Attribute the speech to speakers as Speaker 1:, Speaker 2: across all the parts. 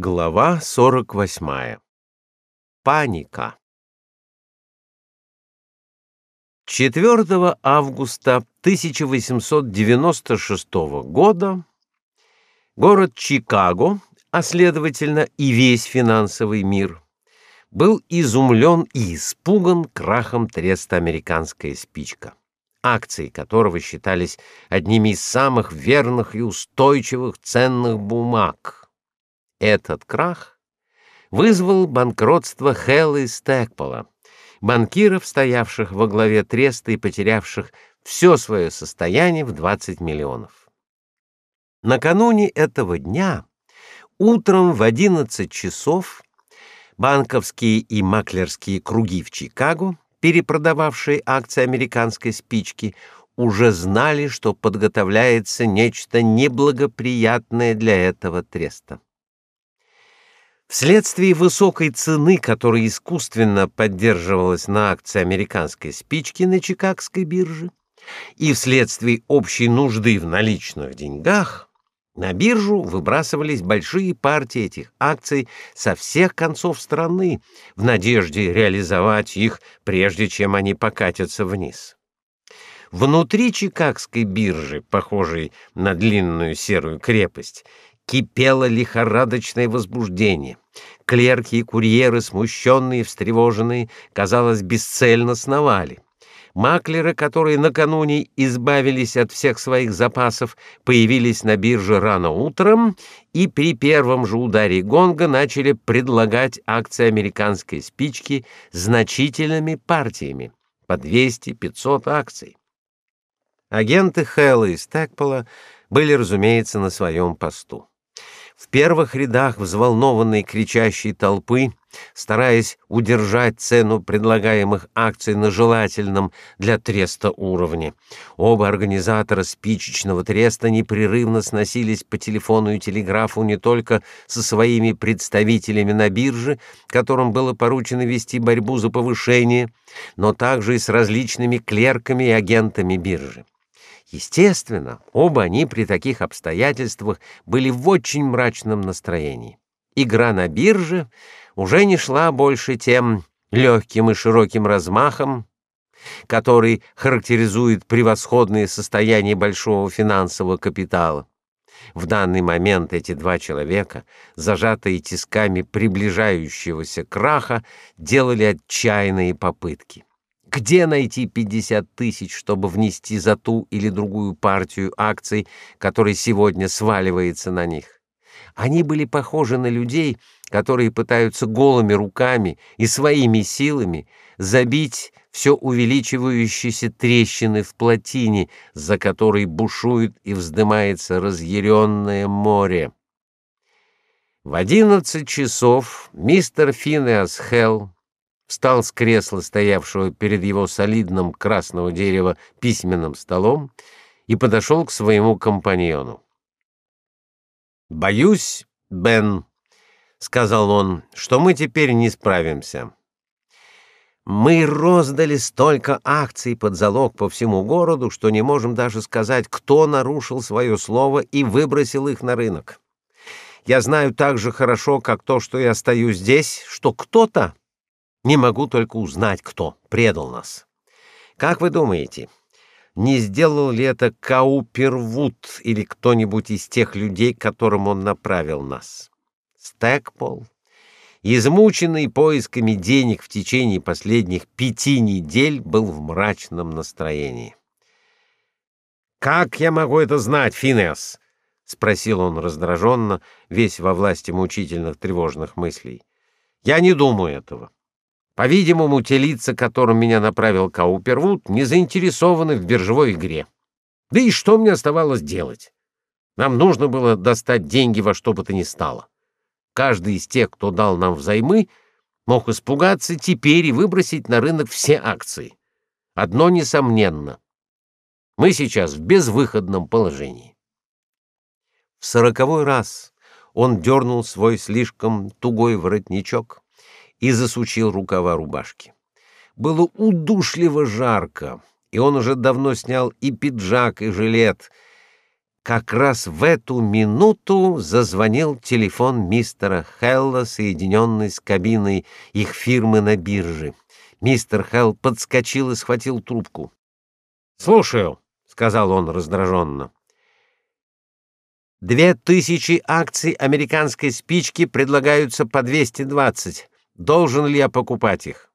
Speaker 1: Глава 48. Паника. 4 августа 1896 года город Чикаго, а следовательно и весь финансовый мир, был изумлен и испуган крахом треста «Американская спичка», акции которого считались одними из самых верных и устойчивых ценных бумаг этот крах вызвал банкротство Хелла и Стэкпола, банкиров, стоявших во главе треста и потерявших все свое состояние в 20 миллионов. Накануне этого дня, утром в 11 часов, банковские и маклерские круги в Чикаго, перепродававшие акции американской спички, уже знали, что подготовляется нечто неблагоприятное для этого треста. Вследствие высокой цены, которая искусственно поддерживалась на акции американской спички на Чикагской бирже, и вследствие общей нужды в наличных деньгах, на биржу выбрасывались большие партии этих акций со всех концов страны в надежде реализовать их, прежде чем они покатятся вниз. Внутри Чикагской биржи, похожей на длинную серую крепость, кипело лихорадочное возбуждение. Клерки и курьеры, смущенные и встревоженные, казалось, бесцельно сновали. Маклеры, которые накануне избавились от всех своих запасов, появились на бирже рано утром и при первом же ударе гонга начали предлагать акции американской спички значительными партиями по 200-500 акций. Агенты Хэлла и Стэкпола были, разумеется, на своем посту. В первых рядах взволнованной кричащей толпы, стараясь удержать цену предлагаемых акций на желательном для треста уровне, оба организатора спичечного треста непрерывно сносились по телефону и телеграфу не только со своими представителями на бирже, которым было поручено вести борьбу за повышение, но также и с различными клерками и агентами биржи. Естественно, оба они при таких обстоятельствах были в очень мрачном настроении. Игра на бирже уже не шла больше тем легким и широким размахом, который характеризует превосходное состояние большого финансового капитала. В данный момент эти два человека, зажатые тисками приближающегося краха, делали отчаянные попытки. Где найти 50 тысяч, чтобы внести за ту или другую партию акций, которая сегодня сваливается на них? Они были похожи на людей, которые пытаются голыми руками и своими силами забить все увеличивающиеся трещины в плотине, за которой бушует и вздымается разъяренное море. В одиннадцать часов мистер Финеас Хелл встал с кресла, стоявшего перед его солидным красного дерева письменным столом, и подошел к своему компаньону. «Боюсь, Бен», — сказал он, — «что мы теперь не справимся. Мы роздали столько акций под залог по всему городу, что не можем даже сказать, кто нарушил свое слово и выбросил их на рынок. Я знаю так же хорошо, как то, что я стою здесь, что кто-то не могу только узнать, кто предал нас. Как вы думаете, не сделал ли это Каупервуд или кто-нибудь из тех людей, к которым он направил нас? Стэкпол, измученный поисками денег в течение последних пяти недель, был в мрачном настроении. «Как я могу это знать, Финес?» — спросил он раздраженно, весь во власти мучительных тревожных мыслей. «Я не думаю этого. По-видимому, те лица, которым меня направил Каупервуд, не заинтересованы в биржевой игре. Да и что мне оставалось делать? Нам нужно было достать деньги во что бы то ни стало. Каждый из тех, кто дал нам взаймы, мог испугаться теперь и выбросить на рынок все акции. Одно несомненно. Мы сейчас в безвыходном положении. В сороковой раз он дернул свой слишком тугой воротничок и засучил рукава рубашки. Было удушливо жарко, и он уже давно снял и пиджак, и жилет. Как раз в эту минуту зазвонил телефон мистера Хелла, соединенный с кабиной их фирмы на бирже. Мистер Хелл подскочил и схватил трубку. "Слушаю", сказал он раздраженно. Две тысячи акций американской спички предлагаются по 220. Должен ли я покупать их?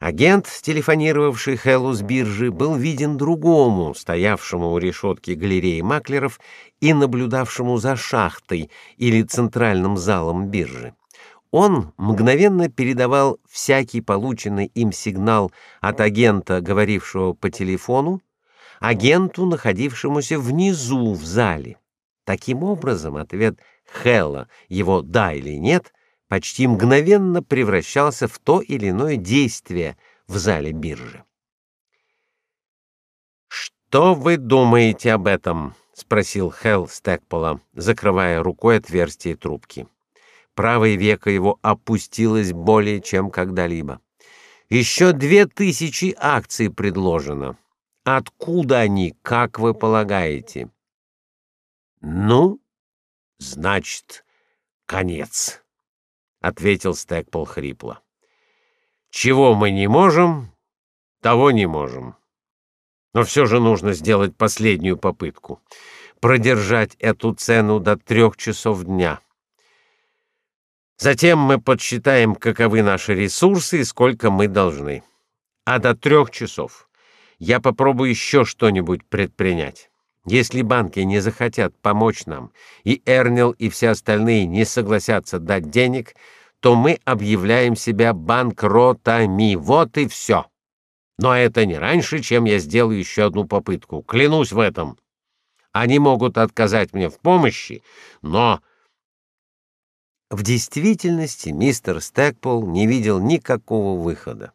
Speaker 1: Агент, телефонировавший Хеллу с биржи, был виден другому, стоявшему у решетки галереи маклеров и наблюдавшему за шахтой или центральным залом биржи. Он мгновенно передавал всякий полученный им сигнал от агента, говорившего по телефону, агенту, находившемуся внизу в зале. Таким образом, ответ Хелла, его да или нет, почти мгновенно превращался в то или иное действие в зале биржи. Что вы думаете об этом? спросил Хелл Стэкпола, закрывая рукой отверстие трубки. Правое веко его опустилось более чем когда-либо. Еще две тысячи акций предложено. Откуда они, как вы полагаете? Ну, значит, конец, ответил Стэкпол хрипло. Чего мы не можем, того не можем. Но все же нужно сделать последнюю попытку продержать эту цену до трех часов дня. Затем мы подсчитаем, каковы наши ресурсы и сколько мы должны. А до трех часов я попробую еще что-нибудь предпринять. Если банки не захотят помочь нам, и Эрнил и все остальные не согласятся дать денег, то мы объявляем себя банкротами. Вот и все. Но это не раньше, чем я сделаю еще одну попытку. Клянусь в этом. Они могут отказать мне в помощи, но в действительности мистер Стэкпол не видел никакого выхода.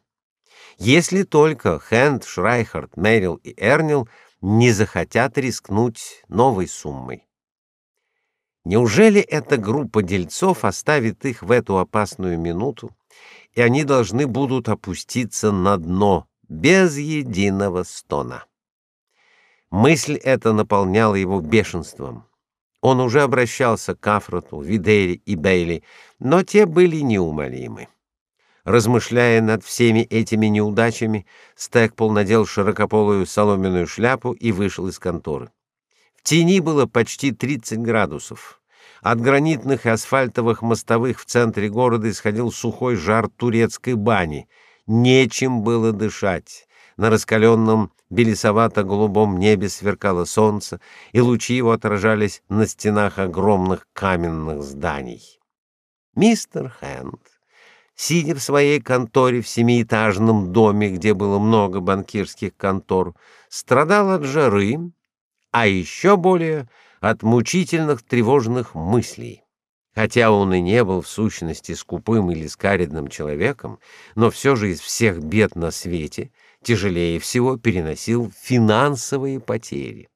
Speaker 1: Если только Хэнд, Шрайхард, Мэрил и Эрнил не захотят рискнуть новой суммой. Неужели эта группа дельцов оставит их в эту опасную минуту, и они должны будут опуститься на дно без единого стона? Мысль эта наполняла его бешенством. Он уже обращался к Афроту, Видери и Бейли, но те были неумолимы. Размышляя над всеми этими неудачами, Стэкпол надел широкополую соломенную шляпу и вышел из конторы. В тени было почти 30 градусов. От гранитных и асфальтовых мостовых в центре города исходил сухой жар турецкой бани. Нечем было дышать. На раскаленном белесовато-голубом небе сверкало солнце, и лучи его отражались на стенах огромных каменных зданий. Мистер Хэнд сидя в своей конторе в семиэтажном доме, где было много банкирских контор, страдал от жары, а еще более от мучительных тревожных мыслей. Хотя он и не был в сущности скупым или скаредным человеком, но все же из всех бед на свете тяжелее всего переносил финансовые потери.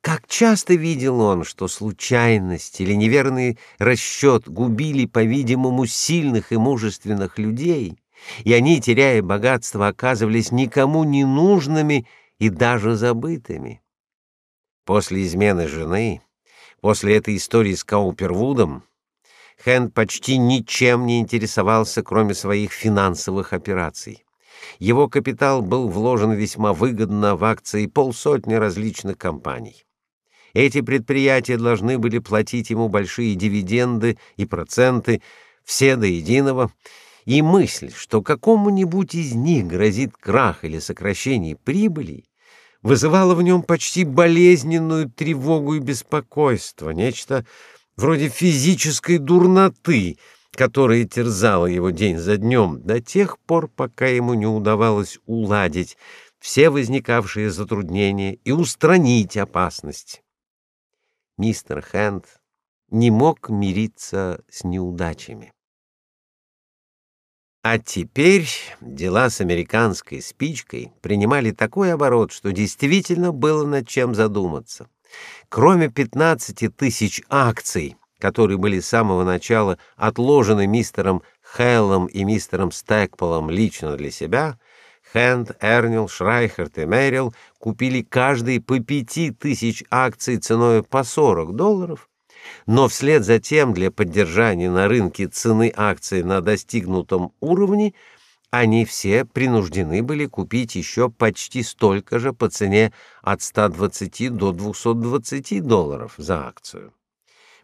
Speaker 1: Как часто видел он, что случайность или неверный расчет губили, по-видимому, сильных и мужественных людей, и они, теряя богатство, оказывались никому не нужными и даже забытыми. После измены жены, после этой истории с Каупервудом, Хэн почти ничем не интересовался, кроме своих финансовых операций. Его капитал был вложен весьма выгодно в акции полсотни различных компаний. Эти предприятия должны были платить ему большие дивиденды и проценты, все до единого, и мысль, что какому-нибудь из них грозит крах или сокращение прибыли, вызывала в нем почти болезненную тревогу и беспокойство, нечто вроде физической дурноты, которая терзала его день за днем до тех пор, пока ему не удавалось уладить все возникавшие затруднения и устранить опасность мистер Хэнд не мог мириться с неудачами. А теперь дела с американской спичкой принимали такой оборот, что действительно было над чем задуматься. Кроме 15 тысяч акций, которые были с самого начала отложены мистером Хеллом и мистером Стэкполом лично для себя, Хенд, Эрнил, Шрайхерт и Мэрил купили каждый по пяти тысяч акций ценой по 40 долларов, но вслед за тем для поддержания на рынке цены акций на достигнутом уровне они все принуждены были купить еще почти столько же по цене от 120 до 220 долларов за акцию.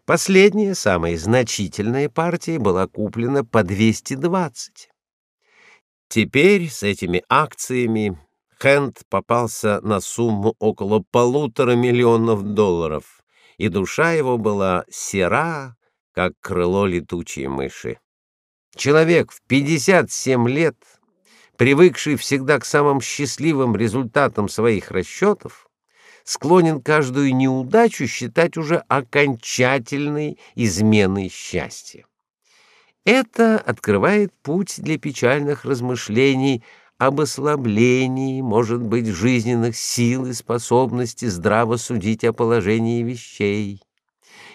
Speaker 1: Последняя, самая значительная партия была куплена по 220. Теперь с этими акциями Хенд попался на сумму около полутора миллионов долларов, и душа его была сера, как крыло летучей мыши. Человек в 57 лет, привыкший всегда к самым счастливым результатам своих расчетов, склонен каждую неудачу считать уже окончательной изменой счастья. Это открывает путь для печальных размышлений об ослаблении, может быть, жизненных сил и способности здраво судить о положении вещей.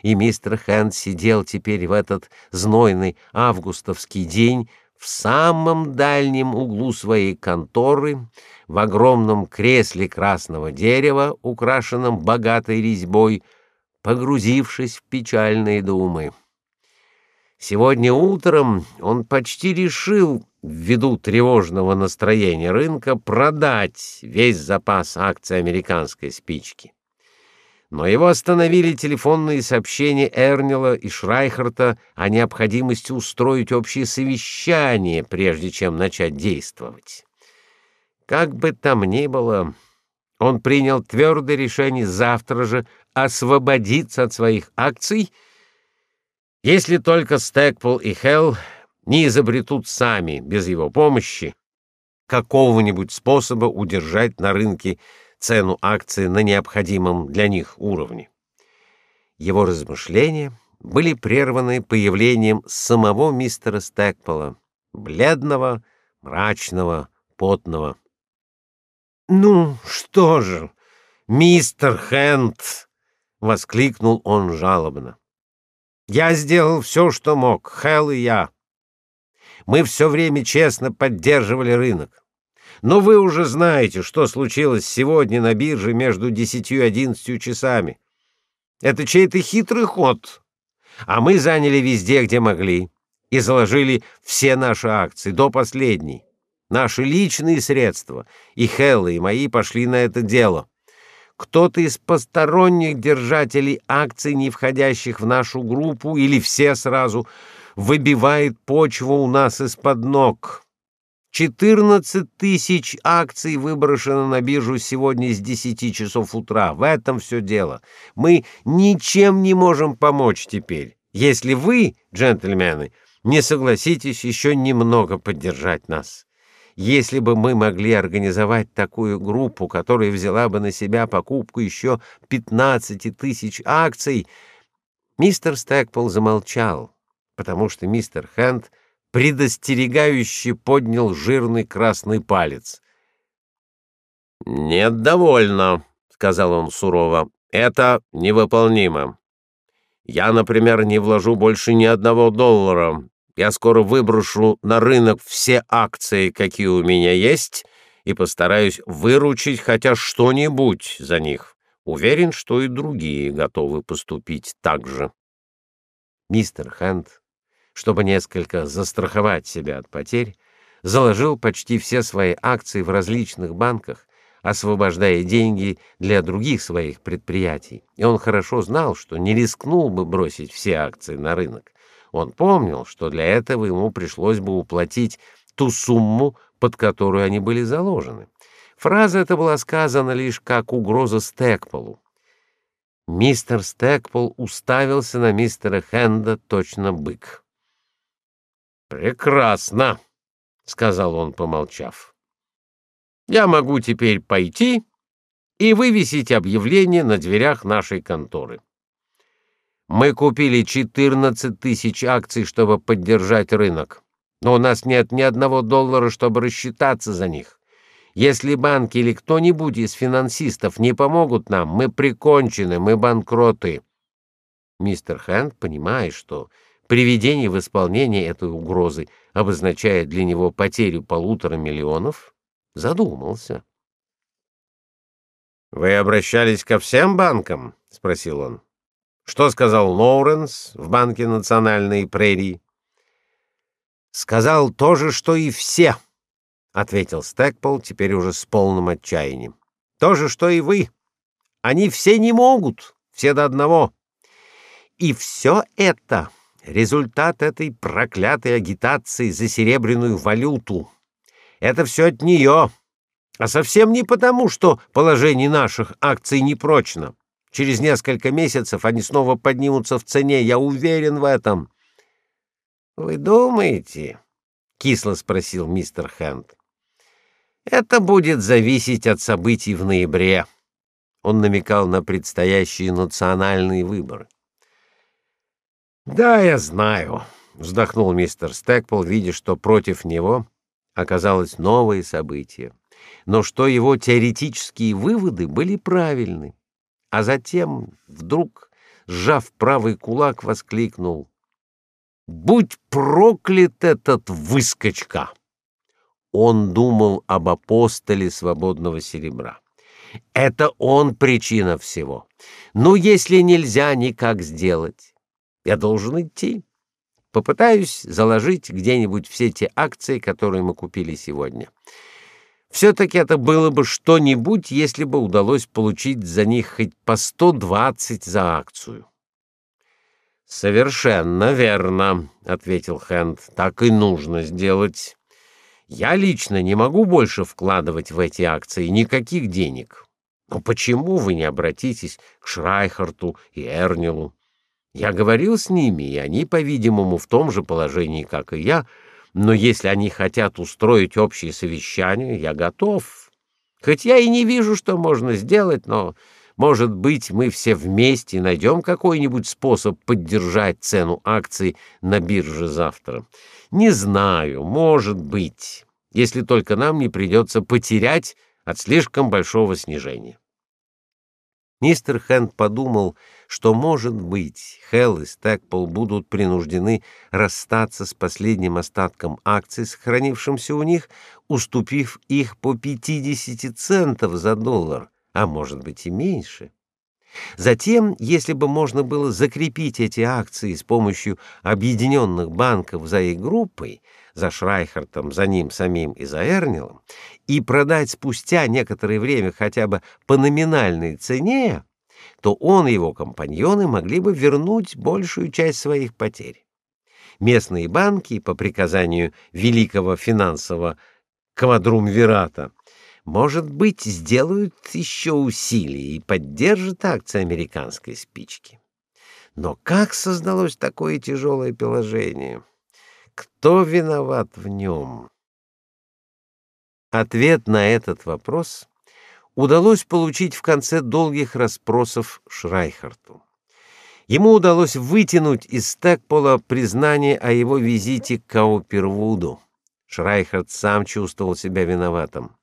Speaker 1: И мистер Хэнд сидел теперь в этот знойный августовский день в самом дальнем углу своей конторы, в огромном кресле красного дерева, украшенном богатой резьбой, погрузившись в печальные думы. Сегодня утром он почти решил, ввиду тревожного настроения рынка, продать весь запас акций американской спички. Но его остановили телефонные сообщения Эрнила и Шрайхерта о необходимости устроить общее совещание, прежде чем начать действовать. Как бы там ни было, он принял твердое решение завтра же освободиться от своих акций — если только Стэкпол и Хелл не изобретут сами, без его помощи, какого-нибудь способа удержать на рынке цену акции на необходимом для них уровне. Его размышления были прерваны появлением самого мистера Стэкпола, бледного, мрачного, потного. «Ну, что же, мистер Хэнд!» — воскликнул он жалобно. Я сделал все, что мог, Хэл и я. Мы все время честно поддерживали рынок. Но вы уже знаете, что случилось сегодня на бирже между десятью и одиннадцатью часами. Это чей-то хитрый ход. А мы заняли везде, где могли, и заложили все наши акции до последней. Наши личные средства, и Хеллы, и мои пошли на это дело кто-то из посторонних держателей акций, не входящих в нашу группу, или все сразу, выбивает почву у нас из-под ног. 14 тысяч акций выброшено на биржу сегодня с 10 часов утра. В этом все дело. Мы ничем не можем помочь теперь, если вы, джентльмены, не согласитесь еще немного поддержать нас. Если бы мы могли организовать такую группу, которая взяла бы на себя покупку еще 15 тысяч акций, мистер Стэкпол замолчал, потому что мистер Хэнд предостерегающе поднял жирный красный палец. «Нет, довольно», — сказал он сурово. «Это невыполнимо. Я, например, не вложу больше ни одного доллара, я скоро выброшу на рынок все акции, какие у меня есть, и постараюсь выручить хотя что-нибудь за них. Уверен, что и другие готовы поступить так же. Мистер Хэнд, чтобы несколько застраховать себя от потерь, заложил почти все свои акции в различных банках, освобождая деньги для других своих предприятий. И он хорошо знал, что не рискнул бы бросить все акции на рынок. Он помнил, что для этого ему пришлось бы уплатить ту сумму, под которую они были заложены. Фраза эта была сказана лишь как угроза Стэкполу. Мистер Стэкпол уставился на мистера Хенда точно бык. «Прекрасно», — сказал он, помолчав. «Я могу теперь пойти и вывесить объявление на дверях нашей конторы. Мы купили 14 тысяч акций, чтобы поддержать рынок. Но у нас нет ни одного доллара, чтобы рассчитаться за них. Если банки или кто-нибудь из финансистов не помогут нам, мы прикончены, мы банкроты. Мистер Хэнд, понимая, что приведение в исполнение этой угрозы обозначает для него потерю полутора миллионов, задумался. Вы обращались ко всем банкам? спросил он. Что сказал Лоуренс в банке Национальной прерии? Сказал то же, что и все, ответил Стэкпол теперь уже с полным отчаянием. То же, что и вы. Они все не могут, все до одного. И все это результат этой проклятой агитации за серебряную валюту. Это все от нее, а совсем не потому, что положение наших акций непрочно. Через несколько месяцев они снова поднимутся в цене, я уверен в этом. Вы думаете? кисло спросил мистер Хэнд. Это будет зависеть от событий в ноябре. Он намекал на предстоящие национальные выборы. Да, я знаю, вздохнул мистер Стэкпол, видя, что против него оказалось новое событие, но что его теоретические выводы были правильны. А затем вдруг, сжав правый кулак, воскликнул: "Будь проклят этот выскочка!" Он думал об апостоле свободного серебра. Это он причина всего. Но если нельзя никак сделать, я должен идти. Попытаюсь заложить где-нибудь все те акции, которые мы купили сегодня. Все таки это было бы что-нибудь, если бы удалось получить за них хоть по 120 за акцию. Совершенно верно, ответил Хэнд. Так и нужно сделать. Я лично не могу больше вкладывать в эти акции никаких денег. Но почему вы не обратитесь к Шрайхарту и Эрнилу? Я говорил с ними, и они, по-видимому, в том же положении, как и я, но если они хотят устроить общее совещание, я готов. Хоть я и не вижу, что можно сделать, но, может быть, мы все вместе найдем какой-нибудь способ поддержать цену акций на бирже завтра. Не знаю, может быть, если только нам не придется потерять от слишком большого снижения. Мистер Хэнд подумал, что, может быть, Хелл и Стэкпол будут принуждены расстаться с последним остатком акций, сохранившимся у них, уступив их по 50 центов за доллар, а может быть и меньше. Затем, если бы можно было закрепить эти акции с помощью объединенных банков за их группой, за Шрайхартом, за ним самим и за Эрнилом, и продать спустя некоторое время хотя бы по номинальной цене, то он и его компаньоны могли бы вернуть большую часть своих потерь. Местные банки по приказанию великого финансового квадрумвирата может быть, сделают еще усилия и поддержат акции американской спички. Но как создалось такое тяжелое положение? Кто виноват в нем? Ответ на этот вопрос удалось получить в конце долгих расспросов Шрайхарту. Ему удалось вытянуть из Стэкпола признание о его визите к Каупервуду. Шрайхарт сам чувствовал себя виноватым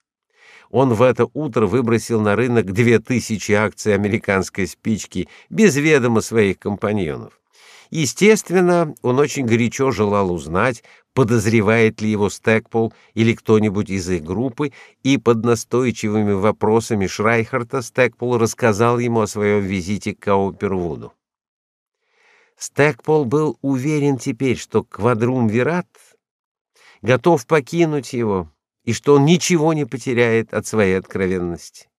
Speaker 1: он в это утро выбросил на рынок две тысячи акций американской спички без ведома своих компаньонов. Естественно, он очень горячо желал узнать, подозревает ли его Стэкпол или кто-нибудь из их группы, и под настойчивыми вопросами Шрайхарта Стэкпол рассказал ему о своем визите к Каупервуду. Стэкпол был уверен теперь, что Квадрумвират готов покинуть его, и что он ничего не потеряет от своей откровенности.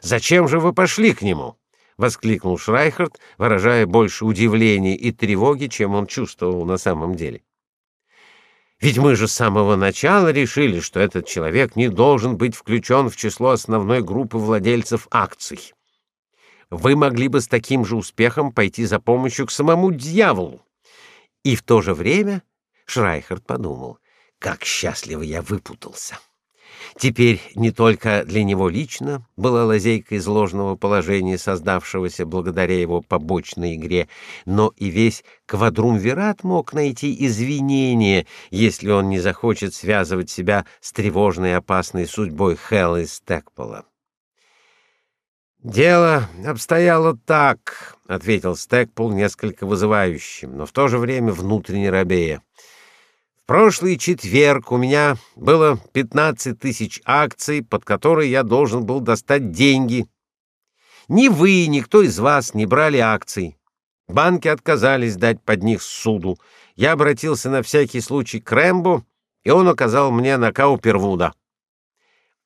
Speaker 1: Зачем же вы пошли к нему? воскликнул Шрайхерт, выражая больше удивления и тревоги, чем он чувствовал на самом деле. Ведь мы же с самого начала решили, что этот человек не должен быть включен в число основной группы владельцев акций. Вы могли бы с таким же успехом пойти за помощью к самому дьяволу. И в то же время Шрайхерт подумал: как счастливо я выпутался. Теперь не только для него лично была лазейка из ложного положения, создавшегося благодаря его побочной игре, но и весь квадрумвират мог найти извинение, если он не захочет связывать себя с тревожной и опасной судьбой Хелла Стэкпола. Дело обстояло так, ответил Стэкпол несколько вызывающим, но в то же время внутренне робея прошлый четверг у меня было 15 тысяч акций, под которые я должен был достать деньги. Ни вы, ни кто из вас не брали акций. Банки отказались дать под них суду. Я обратился на всякий случай к Рэмбо, и он указал мне на Каупервуда.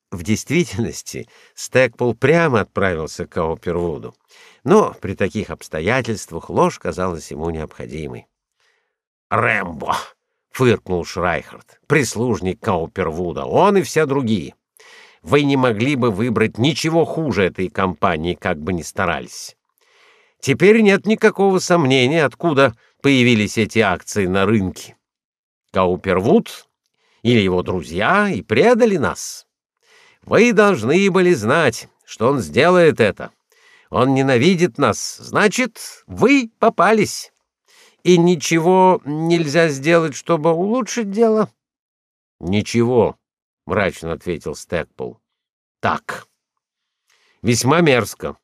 Speaker 1: В действительности Стэкпол прямо отправился к Каупервуду, но при таких обстоятельствах ложь казалась ему необходимой. «Рэмбо!» — фыркнул Шрайхард, прислужник Каупервуда, он и все другие. Вы не могли бы выбрать ничего хуже этой компании, как бы ни старались. Теперь нет никакого сомнения, откуда появились эти акции на рынке. Каупервуд или его друзья и предали нас. Вы должны были знать, что он сделает это. Он ненавидит нас, значит, вы попались. И ничего нельзя сделать, чтобы улучшить дело? Ничего, мрачно ответил Стэкпол. Так. Весьма мерзко.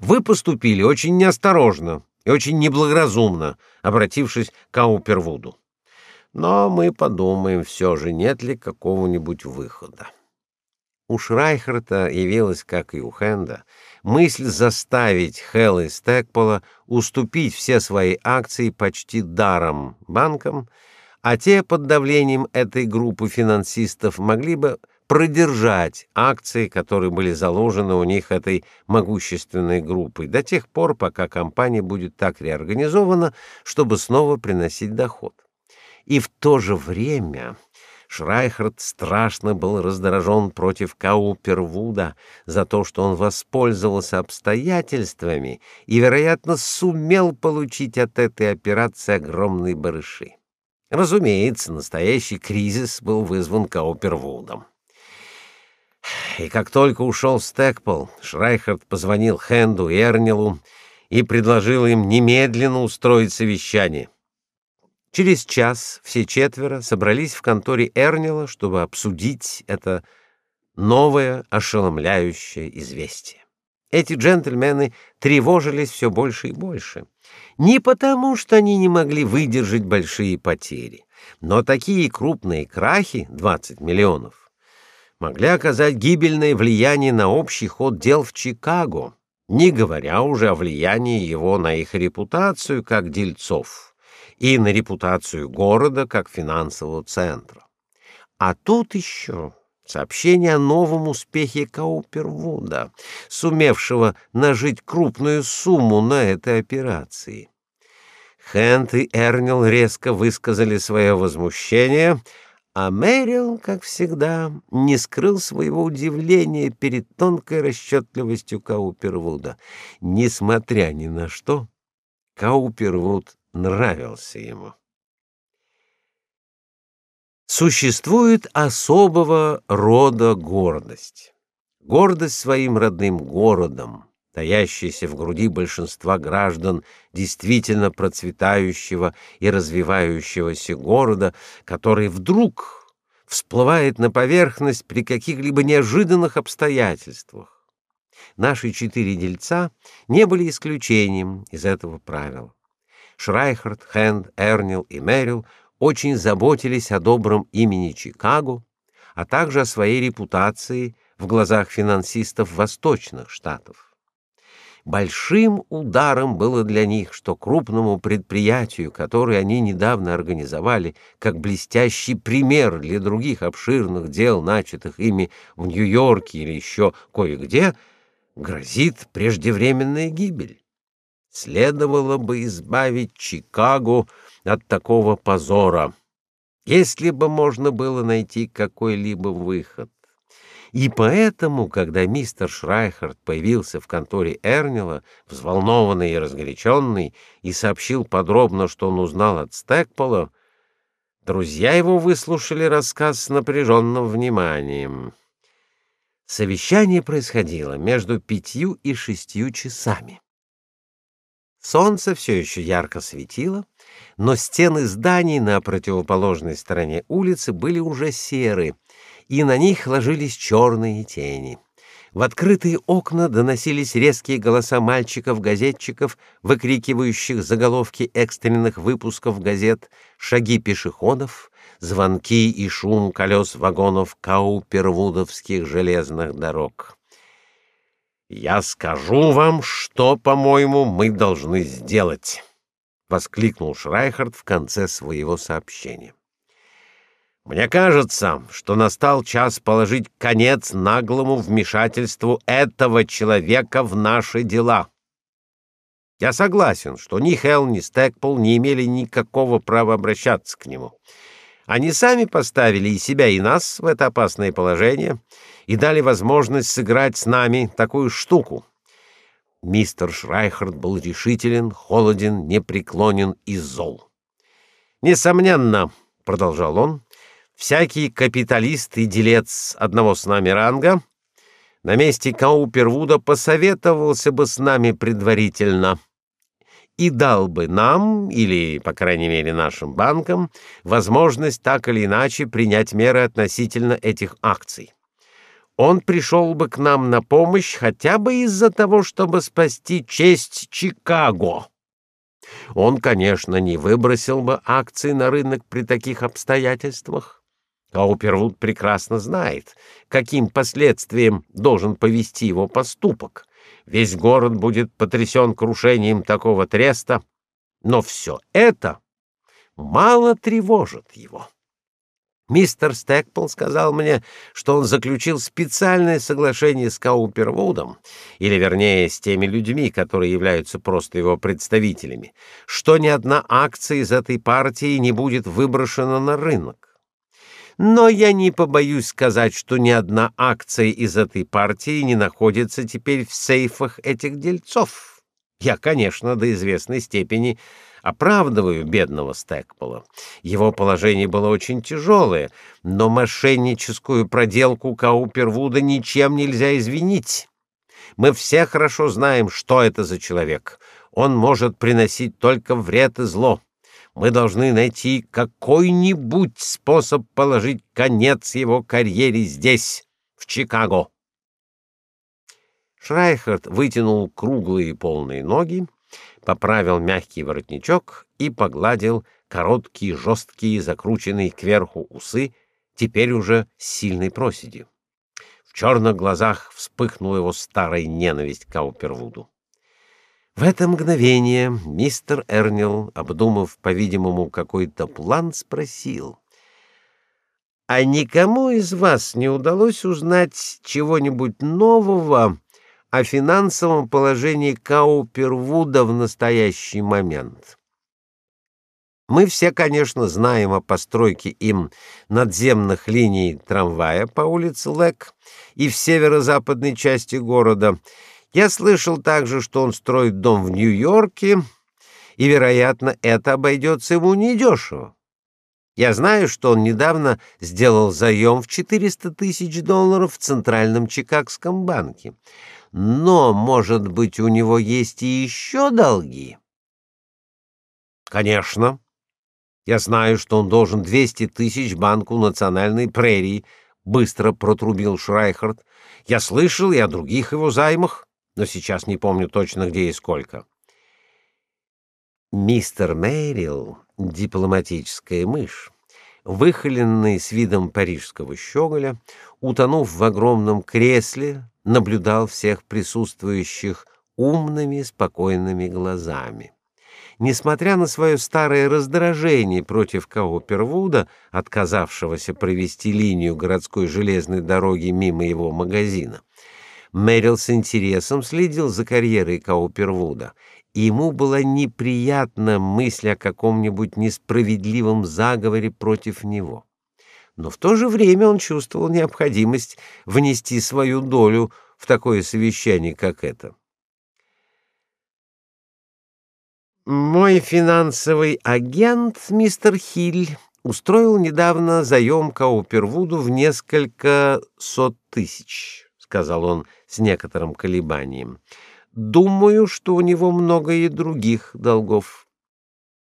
Speaker 1: Вы поступили очень неосторожно и очень неблагоразумно, обратившись к Аупервуду. Но мы подумаем все же, нет ли какого-нибудь выхода. У Шрайхерта явилась, как и у Хенда, мысль заставить Хэлла и Стэкпола уступить все свои акции почти даром банкам, а те под давлением этой группы финансистов могли бы продержать акции, которые были заложены у них этой могущественной группой, до тех пор, пока компания будет так реорганизована, чтобы снова приносить доход. И в то же время Шрайхарт страшно был раздражен против Каупервуда за то, что он воспользовался обстоятельствами и, вероятно, сумел получить от этой операции огромные барыши. Разумеется, настоящий кризис был вызван Каупервудом. И как только ушел Стэкпол, Шрайхарт позвонил Хенду и Арнилу и предложил им немедленно устроить совещание. Через час все четверо собрались в конторе Эрнила, чтобы обсудить это новое ошеломляющее известие. Эти джентльмены тревожились все больше и больше. Не потому, что они не могли выдержать большие потери, но такие крупные крахи, 20 миллионов, могли оказать гибельное влияние на общий ход дел в Чикаго, не говоря уже о влиянии его на их репутацию как дельцов и на репутацию города как финансового центра. А тут еще сообщение о новом успехе Каупервуда, сумевшего нажить крупную сумму на этой операции. Хент и Эрнил резко высказали свое возмущение, а Мэрил, как всегда, не скрыл своего удивления перед тонкой расчетливостью Каупервуда. Несмотря ни на что, Каупервуд нравился ему. Существует особого рода гордость. Гордость своим родным городом, таящаяся в груди большинства граждан действительно процветающего и развивающегося города, который вдруг всплывает на поверхность при каких-либо неожиданных обстоятельствах. Наши четыре дельца не были исключением из этого правила. Шрайхард, Хенд, Эрнил и Мэрил очень заботились о добром имени Чикаго, а также о своей репутации в глазах финансистов восточных штатов. Большим ударом было для них, что крупному предприятию, которое они недавно организовали как блестящий пример для других обширных дел, начатых ими в Нью-Йорке или еще кое-где, грозит преждевременная гибель. Следовало бы избавить Чикаго от такого позора, если бы можно было найти какой-либо выход. И поэтому, когда мистер Шрайхард появился в конторе Эрнила, взволнованный и разгоряченный, и сообщил подробно, что он узнал от Стэкпола, друзья его выслушали рассказ с напряженным вниманием. Совещание происходило между пятью и шестью часами. Солнце все еще ярко светило, но стены зданий на противоположной стороне улицы были уже серые, и на них ложились черные тени. В открытые окна доносились резкие голоса мальчиков-газетчиков, выкрикивающих заголовки экстренных выпусков газет, шаги пешеходов, звонки и шум колес вагонов каупервудовских железных дорог. «Я скажу вам, что, по-моему, мы должны сделать», — воскликнул Шрайхард в конце своего сообщения. Мне кажется, что настал час положить конец наглому вмешательству этого человека в наши дела. Я согласен, что ни Хелл, ни Стэкпол не имели никакого права обращаться к нему. Они сами поставили и себя, и нас в это опасное положение и дали возможность сыграть с нами такую штуку. Мистер Шрайхард был решителен, холоден, непреклонен и зол. Несомненно, продолжал он, всякий капиталист и делец одного с нами ранга на месте Каупервуда посоветовался бы с нами предварительно и дал бы нам, или, по крайней мере, нашим банкам, возможность так или иначе принять меры относительно этих акций. Он пришел бы к нам на помощь хотя бы из-за того, чтобы спасти честь Чикаго. Он, конечно, не выбросил бы акции на рынок при таких обстоятельствах, Каупервуд прекрасно знает, каким последствиям должен повести его поступок. Весь город будет потрясен крушением такого треста, но все это мало тревожит его. Мистер Стэкпл сказал мне, что он заключил специальное соглашение с Каупервудом, или вернее с теми людьми, которые являются просто его представителями, что ни одна акция из этой партии не будет выброшена на рынок. Но я не побоюсь сказать, что ни одна акция из этой партии не находится теперь в сейфах этих дельцов. Я, конечно, до известной степени оправдываю бедного Стэкпола. Его положение было очень тяжелое, но мошенническую проделку Каупервуда ничем нельзя извинить. Мы все хорошо знаем, что это за человек. Он может приносить только вред и зло мы должны найти какой-нибудь способ положить конец его карьере здесь, в Чикаго. Шрайхерт вытянул круглые полные ноги, поправил мягкий воротничок и погладил короткие, жесткие, закрученные кверху усы, теперь уже с сильной проседью. В черных глазах вспыхнула его старая ненависть к Каупервуду. В это мгновение мистер Эрнил, обдумав, по-видимому, какой-то план, спросил: "А никому из вас не удалось узнать чего-нибудь нового о финансовом положении Каупервуда в настоящий момент?" Мы все, конечно, знаем о постройке им надземных линий трамвая по улице Лек и в северо-западной части города я слышал также, что он строит дом в Нью-Йорке, и, вероятно, это обойдется ему недешево. Я знаю, что он недавно сделал заем в 400 тысяч долларов в Центральном Чикагском банке. Но, может быть, у него есть и еще долги? Конечно. Я знаю, что он должен 200 тысяч банку Национальной прерии, быстро протрубил Шрайхард. Я слышал и о других его займах но сейчас не помню точно где и сколько. Мистер Мэрил, дипломатическая мышь, выхоленный с видом парижского щеголя, утонув в огромном кресле, наблюдал всех присутствующих умными, спокойными глазами. Несмотря на свое старое раздражение против Каупервуда, отказавшегося провести линию городской железной дороги мимо его магазина, Мэрил с интересом следил за карьерой Каупервуда, и ему была неприятна мысль о каком-нибудь несправедливом заговоре против него. Но в то же время он чувствовал необходимость внести свою долю в такое совещание, как это. Мой финансовый агент, мистер Хиль, устроил недавно заем Каупервуду в несколько сот тысяч сказал он с некоторым колебанием. Думаю, что у него много и других долгов.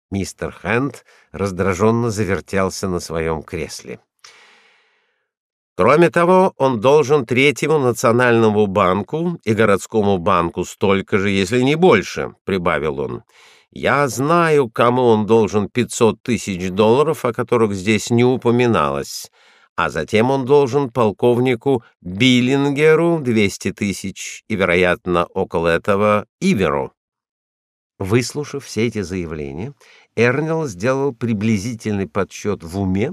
Speaker 1: Мистер Хэнд раздраженно завертелся на своем кресле. Кроме того, он должен третьему национальному банку и городскому банку столько же, если не больше, прибавил он. Я знаю, кому он должен 500 тысяч долларов, о которых здесь не упоминалось, а затем он должен полковнику Биллингеру 200 тысяч и, вероятно, около этого Иверу. Выслушав все эти заявления, Эрнел сделал приблизительный подсчет в уме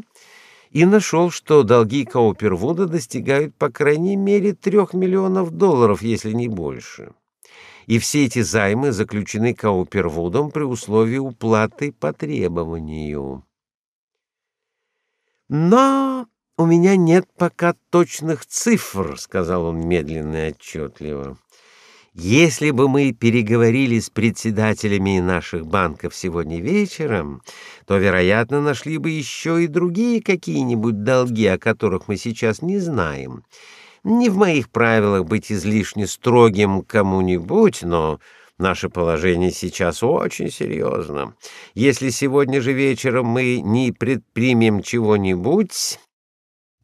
Speaker 1: и нашел, что долги Каупервуда достигают по крайней мере трех миллионов долларов, если не больше. И все эти займы заключены Каупервудом при условии уплаты по требованию. Но у меня нет пока точных цифр, сказал он медленно и отчетливо. Если бы мы переговорили с председателями наших банков сегодня вечером, то, вероятно, нашли бы еще и другие какие-нибудь долги, о которых мы сейчас не знаем. Не в моих правилах быть излишне строгим кому-нибудь, но наше положение сейчас очень серьезно. Если сегодня же вечером мы не предпримем чего-нибудь,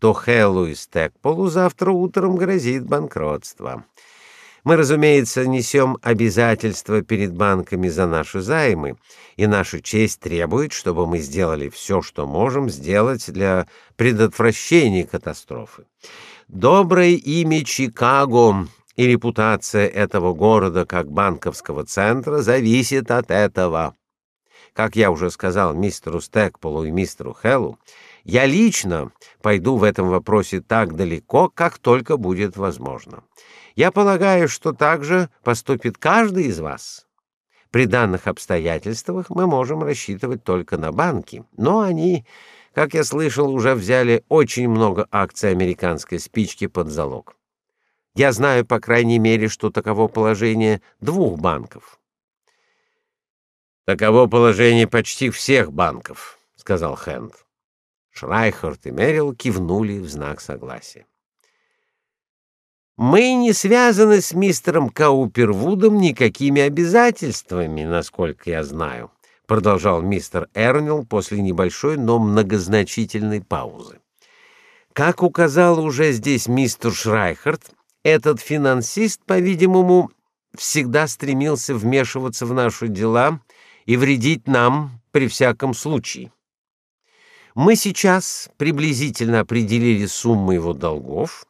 Speaker 1: то Хеллу и Стекполу завтра утром грозит банкротство. Мы, разумеется, несем обязательства перед банками за наши займы, и наша честь требует, чтобы мы сделали все, что можем сделать для предотвращения катастрофы. Доброе имя Чикаго и репутация этого города как банковского центра зависит от этого. Как я уже сказал мистеру Стекполу и мистеру Хеллу, я лично пойду в этом вопросе так далеко, как только будет возможно. Я полагаю, что так же поступит каждый из вас. При данных обстоятельствах мы можем рассчитывать только на банки, но они, как я слышал, уже взяли очень много акций американской спички под залог. Я знаю, по крайней мере, что таково положение двух банков. Таково положение почти всех банков, сказал Хенд. Шрайхерт и Мерил кивнули в знак согласия. Мы не связаны с мистером Каупервудом никакими обязательствами, насколько я знаю, продолжал мистер Эрнил после небольшой, но многозначительной паузы. Как указал уже здесь мистер Шрайхерт, этот финансист, по-видимому, всегда стремился вмешиваться в наши дела и вредить нам при всяком случае. Мы сейчас приблизительно определили сумму его долгов,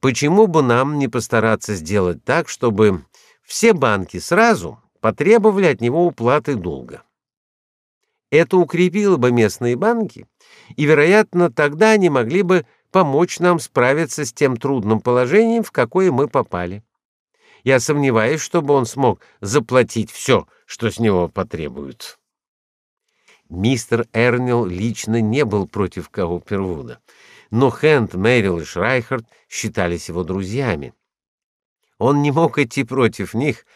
Speaker 1: Почему бы нам не постараться сделать так, чтобы все банки сразу потребовали от него уплаты долга? Это укрепило бы местные банки, и, вероятно, тогда они могли бы помочь нам справиться с тем трудным положением, в какое мы попали. Я сомневаюсь, чтобы он смог заплатить все, что с него потребуют. Мистер Эрнил лично не был против Каупервуда но Хенд, Мэрил и Шрайхард считались его друзьями. Он не мог идти против них.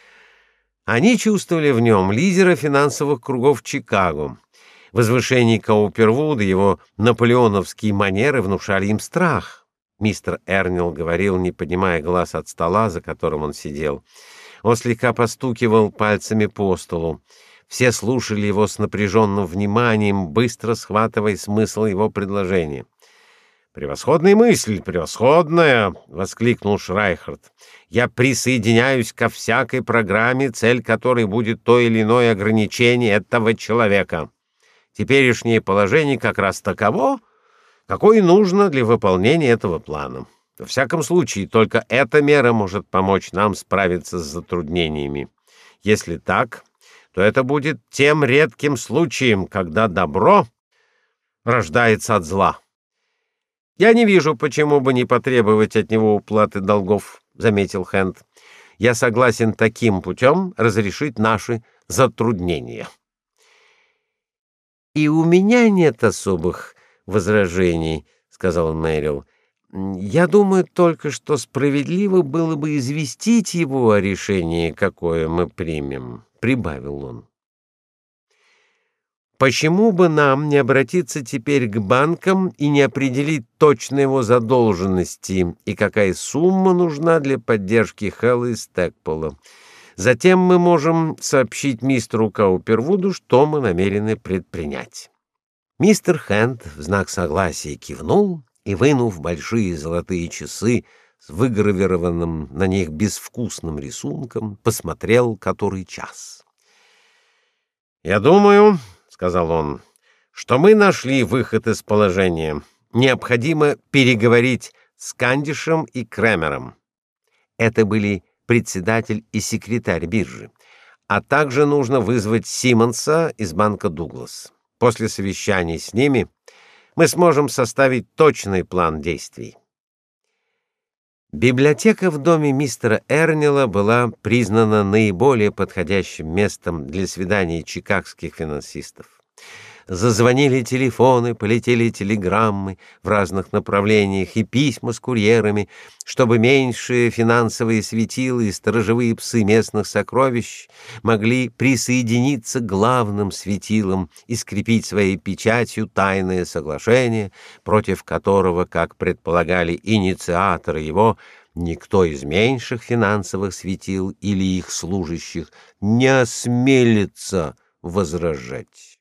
Speaker 1: Они чувствовали в нем лидера финансовых кругов Чикаго. Возвышение Каупервуда, его наполеоновские манеры внушали им страх. Мистер Эрнил говорил, не поднимая глаз от стола, за которым он сидел. Он слегка постукивал пальцами по столу. Все слушали его с напряженным вниманием, быстро схватывая смысл его предложения. Превосходная мысль, превосходная, воскликнул Шрайхерт. Я присоединяюсь ко всякой программе, цель которой будет то или иное ограничение этого человека. Теперешнее положение как раз таково, какое нужно для выполнения этого плана. Во всяком случае, только эта мера может помочь нам справиться с затруднениями. Если так, то это будет тем редким случаем, когда добро рождается от зла. Я не вижу, почему бы не потребовать от него уплаты долгов, заметил Хенд. Я согласен таким путем разрешить наши затруднения. И у меня нет особых возражений, сказал Мэрил. Я думаю только, что справедливо было бы известить его о решении, какое мы примем, прибавил он. Почему бы нам не обратиться теперь к банкам и не определить точно его задолженности и какая сумма нужна для поддержки Хэлла и Стэкпола? Затем мы можем сообщить мистеру Каупервуду, что мы намерены предпринять. Мистер Хэнд в знак согласия кивнул и, вынув большие золотые часы с выгравированным на них безвкусным рисунком, посмотрел который час. «Я думаю, — сказал он, — что мы нашли выход из положения. Необходимо переговорить с Кандишем и Кремером. Это были председатель и секретарь биржи. А также нужно вызвать Симонса из банка Дуглас. После совещания с ними мы сможем составить точный план действий. Библиотека в доме мистера Эрнила была признана наиболее подходящим местом для свиданий чикагских финансистов. Зазвонили телефоны, полетели телеграммы в разных направлениях и письма с курьерами, чтобы меньшие финансовые светила и сторожевые псы местных сокровищ могли присоединиться к главным светилам и скрепить своей печатью тайное соглашение, против которого, как предполагали инициаторы его, никто из меньших финансовых светил или их служащих не осмелится возражать.